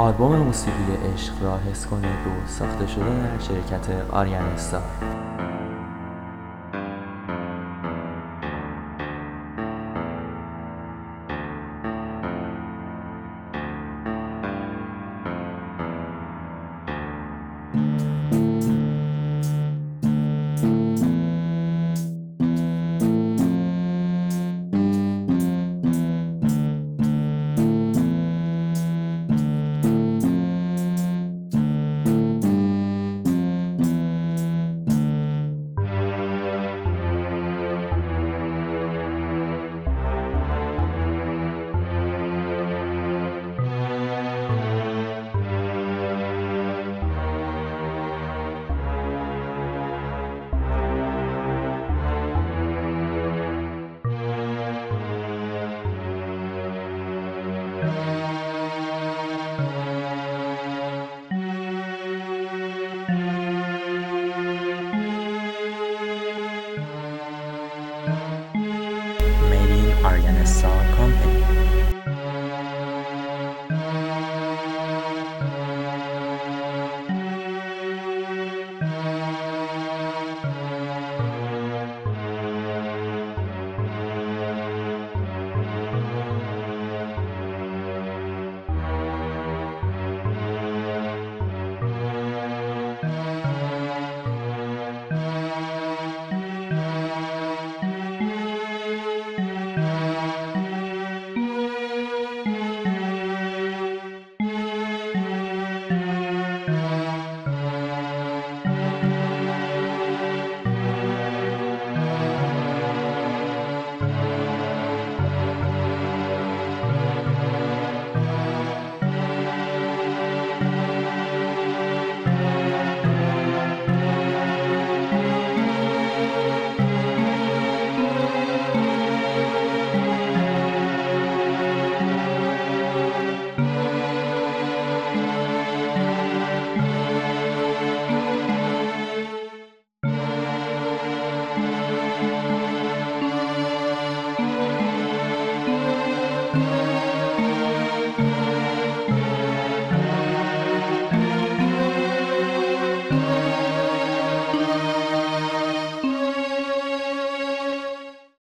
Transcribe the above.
آلبوم موسیقی عشق را حس کنید و ساخته شده در شرکت آریان استار Arjuna Saw Company.